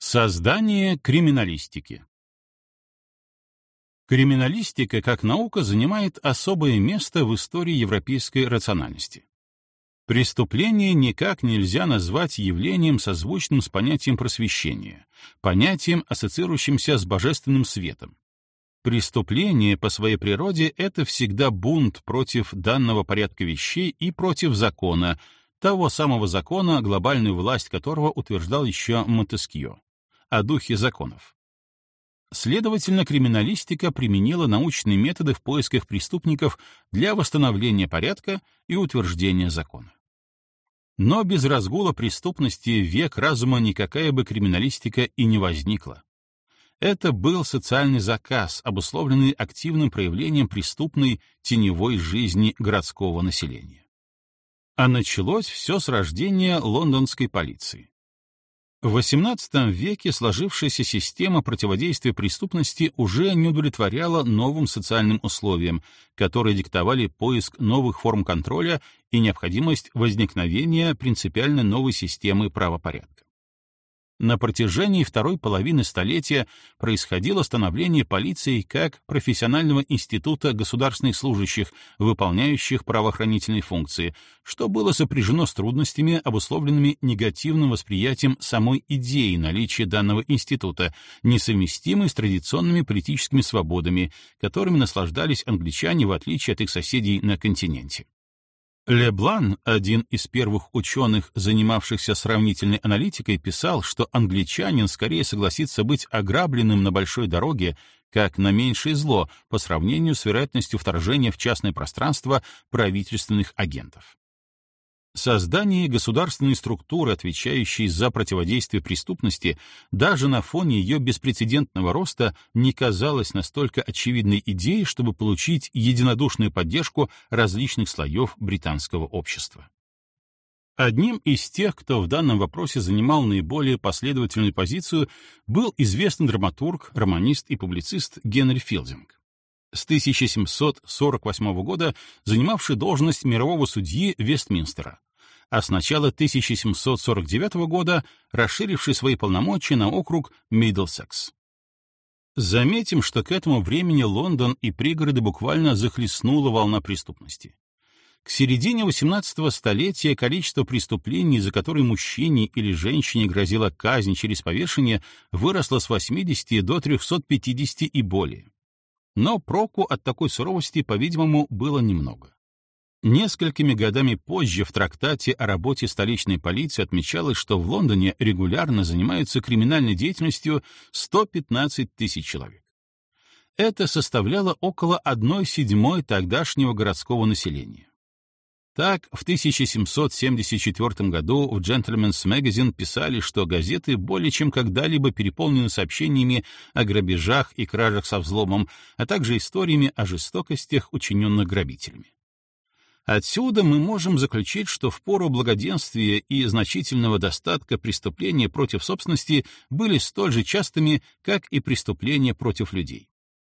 Создание криминалистики Криминалистика как наука занимает особое место в истории европейской рациональности. Преступление никак нельзя назвать явлением, созвучным с понятием просвещения, понятием, ассоциирующимся с божественным светом. Преступление по своей природе — это всегда бунт против данного порядка вещей и против закона, того самого закона, глобальную власть которого утверждал еще Монтескье, о духе законов. Следовательно, криминалистика применила научные методы в поисках преступников для восстановления порядка и утверждения закона. Но без разгула преступности век разума никакая бы криминалистика и не возникла. Это был социальный заказ, обусловленный активным проявлением преступной теневой жизни городского населения. А началось все с рождения лондонской полиции. В XVIII веке сложившаяся система противодействия преступности уже не удовлетворяла новым социальным условиям, которые диктовали поиск новых форм контроля и необходимость возникновения принципиально новой системы правопорядка. На протяжении второй половины столетия происходило становление полиции как профессионального института государственных служащих, выполняющих правоохранительные функции, что было сопряжено с трудностями, обусловленными негативным восприятием самой идеи наличия данного института, несовместимой с традиционными политическими свободами, которыми наслаждались англичане в отличие от их соседей на континенте. Леблан, один из первых ученых, занимавшихся сравнительной аналитикой, писал, что англичанин скорее согласится быть ограбленным на большой дороге, как на меньшее зло по сравнению с вероятностью вторжения в частное пространство правительственных агентов. Создание государственной структуры, отвечающей за противодействие преступности, даже на фоне ее беспрецедентного роста не казалось настолько очевидной идеей, чтобы получить единодушную поддержку различных слоев британского общества. Одним из тех, кто в данном вопросе занимал наиболее последовательную позицию, был известный драматург, романист и публицист Генри Филдинг с 1748 года занимавший должность мирового судьи Вестминстера, а с начала 1749 года расширивший свои полномочия на округ Миддлсекс. Заметим, что к этому времени Лондон и пригороды буквально захлестнула волна преступности. К середине XVIII столетия количество преступлений, за которые мужчине или женщине грозила казнь через повешение, выросло с 80 до 350 и более. Но проку от такой суровости, по-видимому, было немного. Несколькими годами позже в трактате о работе столичной полиции отмечалось, что в Лондоне регулярно занимаются криминальной деятельностью 115 тысяч человек. Это составляло около 1 седьмой тогдашнего городского населения. Так, в 1774 году в Gentleman's Magazine писали, что газеты более чем когда-либо переполнены сообщениями о грабежах и кражах со взломом, а также историями о жестокостях, учиненных грабителями. Отсюда мы можем заключить, что в пору благоденствия и значительного достатка преступления против собственности были столь же частыми, как и преступления против людей.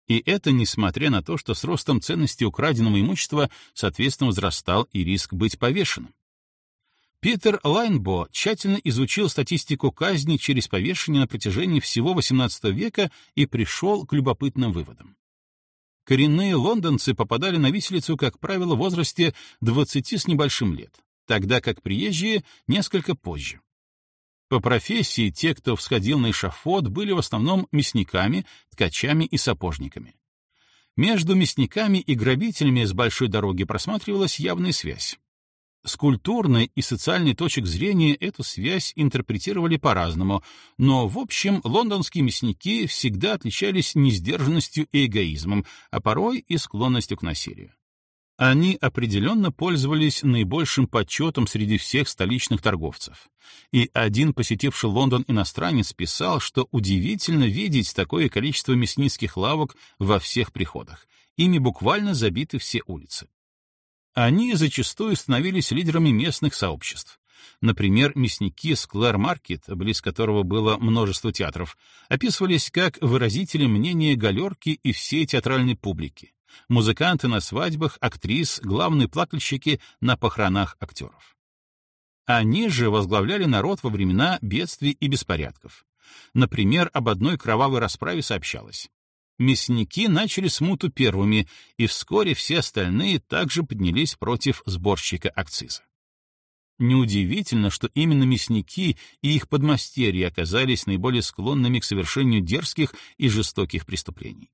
И это несмотря на то, что с ростом ценности украденного имущества соответственно возрастал и риск быть повешенным. Питер Лайнбо тщательно изучил статистику казни через повешение на протяжении всего XVIII века и пришел к любопытным выводам коренные лондонцы попадали на виселицу, как правило, в возрасте 20 с небольшим лет, тогда как приезжие — несколько позже. По профессии те, кто всходил на эшафот, были в основном мясниками, ткачами и сапожниками. Между мясниками и грабителями с большой дороги просматривалась явная связь. С культурной и социальной точек зрения эту связь интерпретировали по-разному, но, в общем, лондонские мясники всегда отличались несдержанностью и эгоизмом, а порой и склонностью к насилию. Они определенно пользовались наибольшим почетом среди всех столичных торговцев. И один посетивший Лондон иностранец писал, что удивительно видеть такое количество мясницких лавок во всех приходах. Ими буквально забиты все улицы. Они зачастую становились лидерами местных сообществ. Например, мясники с Клэр-Маркет, близ которого было множество театров, описывались как выразители мнения галерки и всей театральной публики, музыканты на свадьбах, актрис, главные плакальщики на похоронах актеров. Они же возглавляли народ во времена бедствий и беспорядков. Например, об одной кровавой расправе сообщалось. Мясники начали смуту первыми, и вскоре все остальные также поднялись против сборщика акциза. Неудивительно, что именно мясники и их подмастерья оказались наиболее склонными к совершению дерзких и жестоких преступлений.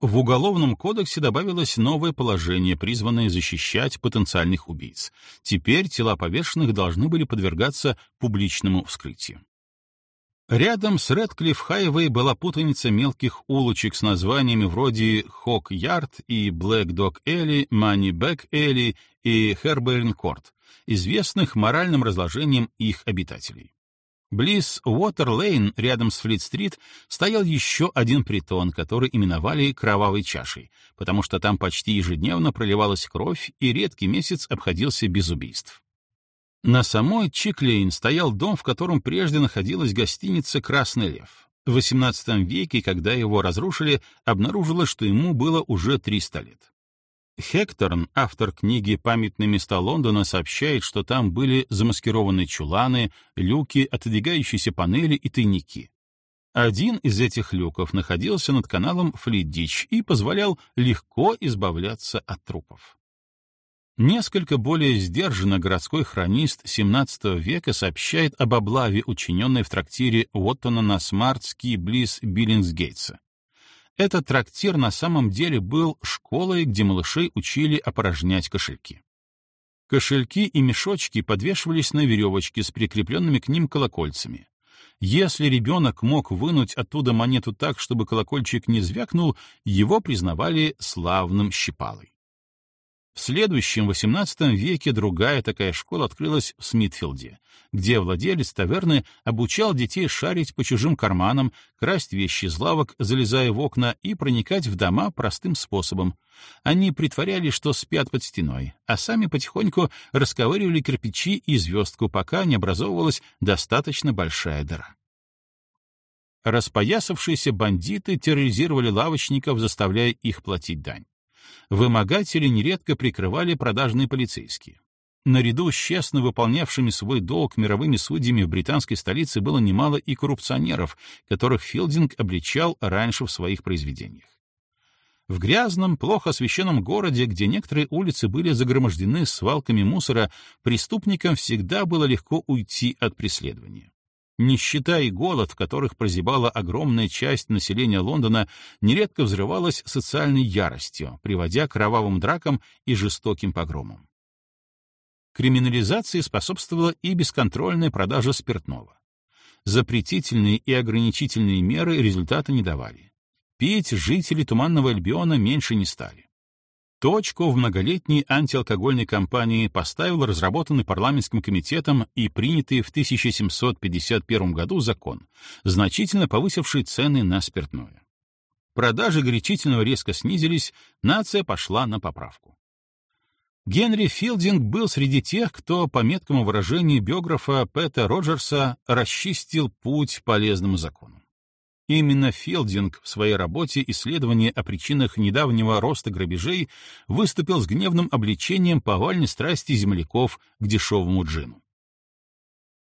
В Уголовном кодексе добавилось новое положение, призванное защищать потенциальных убийц. Теперь тела повешенных должны были подвергаться публичному вскрытию. Рядом с Редклифф Хайвей была путаница мелких улочек с названиями вроде Хок-Ярд и Блэк Дог Элли, Мани Бэк Элли и Херберн Корт, известных моральным разложением их обитателей. Близ Уотер-Лейн, рядом с Флит-стрит, стоял еще один притон, который именовали «кровавой чашей», потому что там почти ежедневно проливалась кровь, и редкий месяц обходился без убийств. На самой Чиклейн стоял дом, в котором прежде находилась гостиница «Красный лев». В XVIII веке, когда его разрушили, обнаружилось, что ему было уже 300 лет. Хекторн, автор книги «Памятные места Лондона», сообщает, что там были замаскированные чуланы, люки, отодвигающиеся панели и тайники. Один из этих люков находился над каналом Флиддич и позволял легко избавляться от трупов. Несколько более сдержанно городской хронист XVII века сообщает об облаве, учиненной в трактире Уоттона на Смартский близ Биллингсгейтса. Этот трактир на самом деле был школой, где малышей учили опорожнять кошельки. Кошельки и мешочки подвешивались на веревочке с прикрепленными к ним колокольцами. Если ребенок мог вынуть оттуда монету так, чтобы колокольчик не звякнул, его признавали славным щипалой. В следующем XVIII веке другая такая школа открылась в Смитфилде, где владелец таверны обучал детей шарить по чужим карманам, красть вещи из лавок, залезая в окна и проникать в дома простым способом. Они притворялись, что спят под стеной, а сами потихоньку расковыривали кирпичи и звездку, пока не образовывалась достаточно большая дыра. Распоясавшиеся бандиты терроризировали лавочников, заставляя их платить дань вымогатели нередко прикрывали продажные полицейские. Наряду с честно выполнявшими свой долг мировыми судьями в британской столице было немало и коррупционеров, которых Филдинг обличал раньше в своих произведениях. В грязном, плохо освещенном городе, где некоторые улицы были загромождены свалками мусора, преступникам всегда было легко уйти от преследования. Нищета и голод, в которых прозябала огромная часть населения Лондона, нередко взрывалась социальной яростью, приводя к кровавым дракам и жестоким погромам. Криминализации способствовала и бесконтрольная продажа спиртного. Запретительные и ограничительные меры результата не давали. Пить жители Туманного Альбиона меньше не стали. Точку в многолетней антиалкогольной кампании поставил разработанный парламентским комитетом и принятый в 1751 году закон, значительно повысивший цены на спиртное. Продажи горячительного резко снизились, нация пошла на поправку. Генри Филдинг был среди тех, кто, по меткому выражению биографа Пэта Роджерса, расчистил путь полезному закону. Именно Филдинг в своей работе «Исследование о причинах недавнего роста грабежей» выступил с гневным обличением повальной страсти земляков к дешевому джину.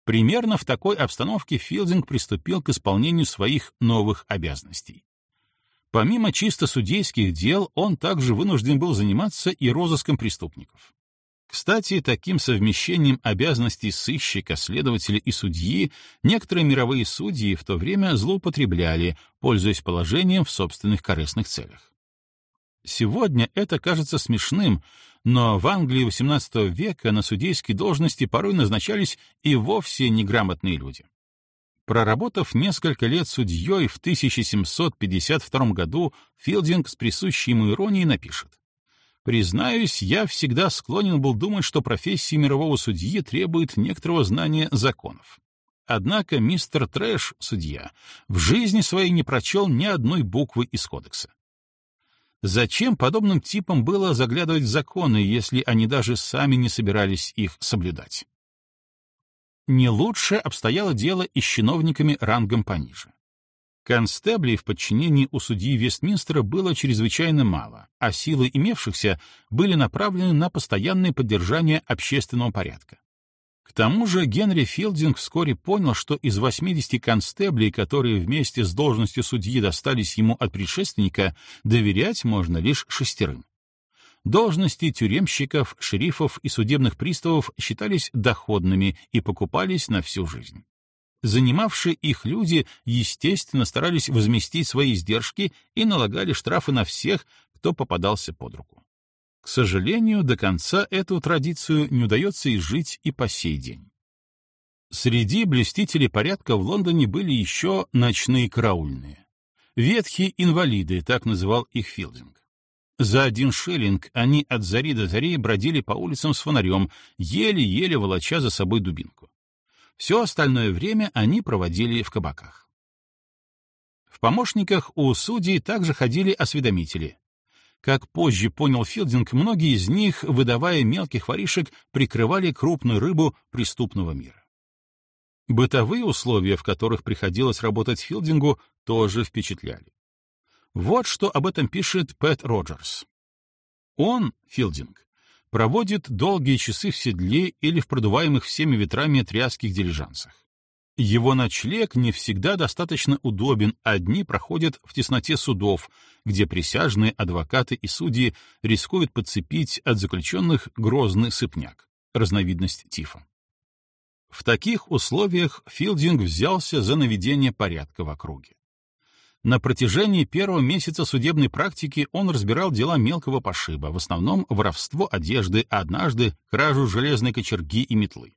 Примерно в такой обстановке Филдинг приступил к исполнению своих новых обязанностей. Помимо чисто судейских дел, он также вынужден был заниматься и розыском преступников. Кстати, таким совмещением обязанностей сыщика, следователя и судьи некоторые мировые судьи в то время злоупотребляли, пользуясь положением в собственных корыстных целях. Сегодня это кажется смешным, но в Англии XVIII века на судейские должности порой назначались и вовсе неграмотные люди. Проработав несколько лет судьей в 1752 году, Филдинг с присущей ему иронией напишет Признаюсь, я всегда склонен был думать, что профессия мирового судьи требует некоторого знания законов. Однако мистер Трэш, судья, в жизни своей не прочел ни одной буквы из кодекса. Зачем подобным типам было заглядывать в законы, если они даже сами не собирались их соблюдать? Не лучше обстояло дело и с чиновниками рангом пониже. Констеблей в подчинении у судьи Вестминстера было чрезвычайно мало, а силы имевшихся были направлены на постоянное поддержание общественного порядка. К тому же Генри Филдинг вскоре понял, что из 80 констеблей, которые вместе с должностью судьи достались ему от предшественника, доверять можно лишь шестерым. Должности тюремщиков, шерифов и судебных приставов считались доходными и покупались на всю жизнь. Занимавшие их люди, естественно, старались возместить свои издержки и налагали штрафы на всех, кто попадался под руку. К сожалению, до конца эту традицию не удается изжить и по сей день. Среди блюстителей порядка в Лондоне были еще ночные караульные. Ветхие инвалиды, так называл их Филдинг. За один шиллинг они от зари до зари бродили по улицам с фонарем, еле-еле волоча за собой дубинку. Все остальное время они проводили в кабаках. В помощниках у судей также ходили осведомители. Как позже понял Филдинг, многие из них, выдавая мелких воришек, прикрывали крупную рыбу преступного мира. Бытовые условия, в которых приходилось работать Филдингу, тоже впечатляли. Вот что об этом пишет Пэт Роджерс. Он, Филдинг, проводит долгие часы в седле или в продуваемых всеми ветрами тряских дилижансах. Его ночлег не всегда достаточно удобен, а дни проходят в тесноте судов, где присяжные адвокаты и судьи рискуют подцепить от заключенных грозный сыпняк, разновидность тифа. В таких условиях Филдинг взялся за наведение порядка в округе. На протяжении первого месяца судебной практики он разбирал дела мелкого пошиба, в основном воровство одежды, а однажды кражу железной кочерги и метлы.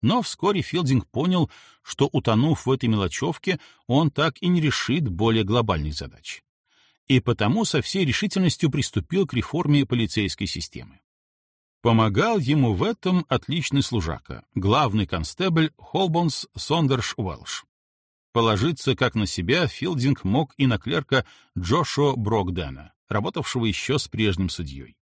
Но вскоре Филдинг понял, что, утонув в этой мелочевке, он так и не решит более глобальных задач. И потому со всей решительностью приступил к реформе полицейской системы. Помогал ему в этом отличный служака, главный констебль Холбонс Сондерш Уэлш. Положиться как на себя Филдинг мог и на клерка Джошуа Брокдена, работавшего еще с прежним судьей.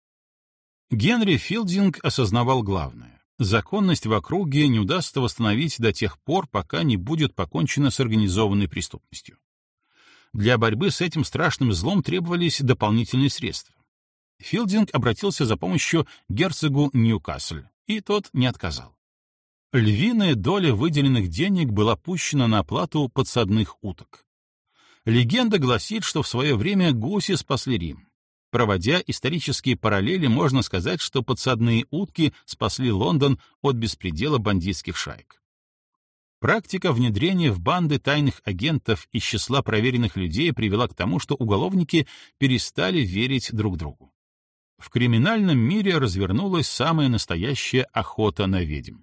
Генри Филдинг осознавал главное. Законность в округе не удастся восстановить до тех пор, пока не будет покончено с организованной преступностью. Для борьбы с этим страшным злом требовались дополнительные средства. Филдинг обратился за помощью герцогу Ньюкасль, и тот не отказал. Львиная доля выделенных денег была пущена на оплату подсадных уток. Легенда гласит, что в свое время гуси спасли Рим. Проводя исторические параллели, можно сказать, что подсадные утки спасли Лондон от беспредела бандитских шаек. Практика внедрения в банды тайных агентов из числа проверенных людей привела к тому, что уголовники перестали верить друг другу. В криминальном мире развернулась самая настоящая охота на ведьм.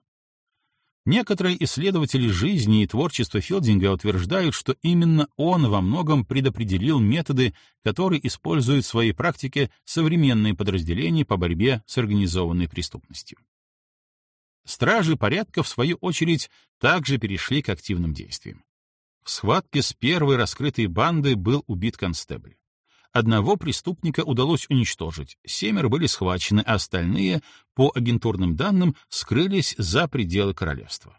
Некоторые исследователи жизни и творчества Филдинга утверждают, что именно он во многом предопределил методы, которые используют в своей практике современные подразделения по борьбе с организованной преступностью. Стражи порядка, в свою очередь, также перешли к активным действиям. В схватке с первой раскрытой бандой был убит констебль. Одного преступника удалось уничтожить, семеро были схвачены, а остальные, по агентурным данным, скрылись за пределы королевства.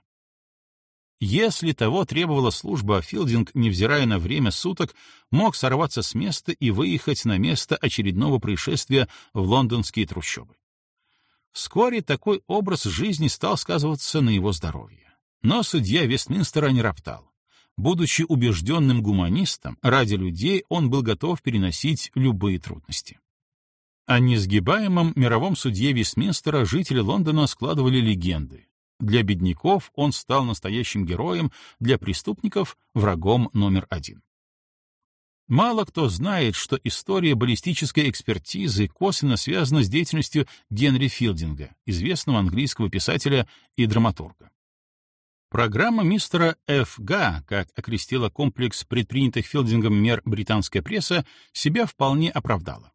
Если того требовала служба, Филдинг, невзирая на время суток, мог сорваться с места и выехать на место очередного происшествия в лондонские трущобы. Вскоре такой образ жизни стал сказываться на его здоровье. Но судья Вестминстера не роптал. Будучи убежденным гуманистом, ради людей он был готов переносить любые трудности. О несгибаемом мировом судье Вестминстера жители Лондона складывали легенды. Для бедняков он стал настоящим героем, для преступников — врагом номер один. Мало кто знает, что история баллистической экспертизы косвенно связана с деятельностью Генри Филдинга, известного английского писателя и драматурга. Программа мистера Ф.Г., как окрестила комплекс предпринятых Филдингом мер британская пресса, себя вполне оправдала.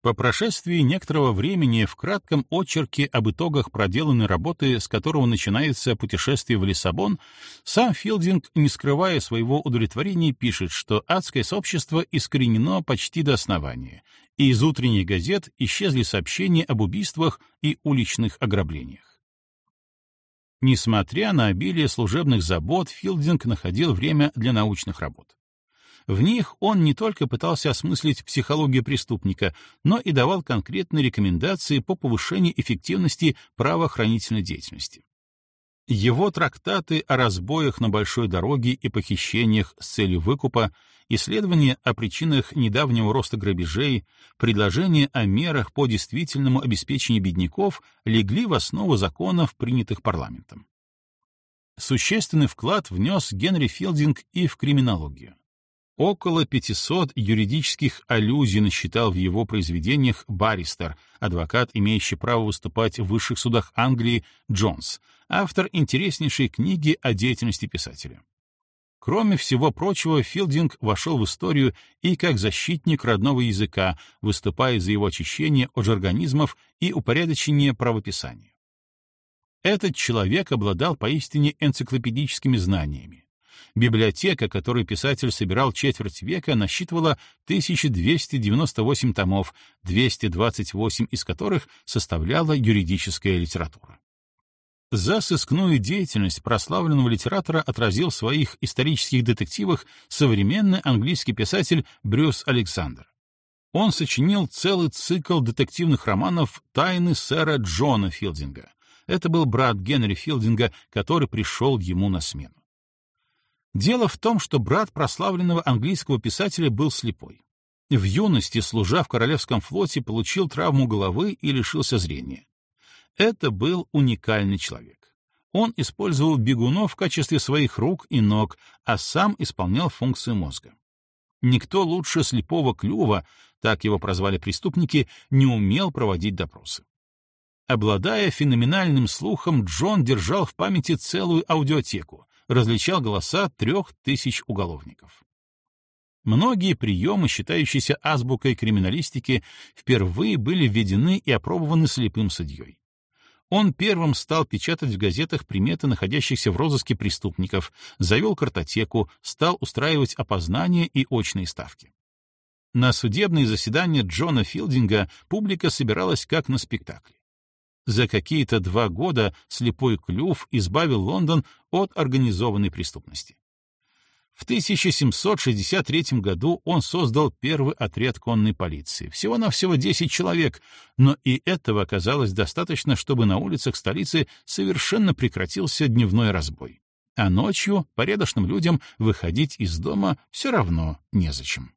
По прошествии некоторого времени в кратком очерке об итогах проделанной работы, с которого начинается путешествие в Лиссабон, сам Филдинг, не скрывая своего удовлетворения, пишет, что адское сообщество искоренено почти до основания, и из утренних газет исчезли сообщения об убийствах и уличных ограблениях. Несмотря на обилие служебных забот, Филдинг находил время для научных работ. В них он не только пытался осмыслить психологию преступника, но и давал конкретные рекомендации по повышению эффективности правоохранительной деятельности. Его трактаты о разбоях на большой дороге и похищениях с целью выкупа, исследования о причинах недавнего роста грабежей, предложения о мерах по действительному обеспечению бедняков легли в основу законов, принятых парламентом. Существенный вклад внес Генри Филдинг и в криминологию. Около 500 юридических аллюзий насчитал в его произведениях баристер, адвокат, имеющий право выступать в высших судах Англии, Джонс, автор интереснейшей книги о деятельности писателя. Кроме всего прочего, Филдинг вошел в историю и как защитник родного языка, выступая за его очищение от жаргонизмов и упорядочение правописания. Этот человек обладал поистине энциклопедическими знаниями. Библиотека, которую писатель собирал четверть века, насчитывала 1298 томов, 228 из которых составляла юридическая литература. За сыскную деятельность прославленного литератора отразил в своих исторических детективах современный английский писатель Брюс Александр. Он сочинил целый цикл детективных романов «Тайны сэра Джона Филдинга». Это был брат Генри Филдинга, который пришел ему на смену. Дело в том, что брат прославленного английского писателя был слепой. В юности, служа в Королевском флоте, получил травму головы и лишился зрения. Это был уникальный человек. Он использовал бегунов в качестве своих рук и ног, а сам исполнял функции мозга. Никто лучше слепого клюва, так его прозвали преступники, не умел проводить допросы. Обладая феноменальным слухом, Джон держал в памяти целую аудиотеку, различал голоса трех тысяч уголовников. Многие приемы, считающиеся азбукой криминалистики, впервые были введены и опробованы слепым судьей. Он первым стал печатать в газетах приметы находящихся в розыске преступников, завел картотеку, стал устраивать опознания и очные ставки. На судебные заседания Джона Филдинга публика собиралась как на спектакле. За какие-то два года слепой клюв избавил Лондон от организованной преступности. В 1763 году он создал первый отряд конной полиции, всего-навсего 10 человек, но и этого оказалось достаточно, чтобы на улицах столицы совершенно прекратился дневной разбой. А ночью порядочным людям выходить из дома все равно незачем.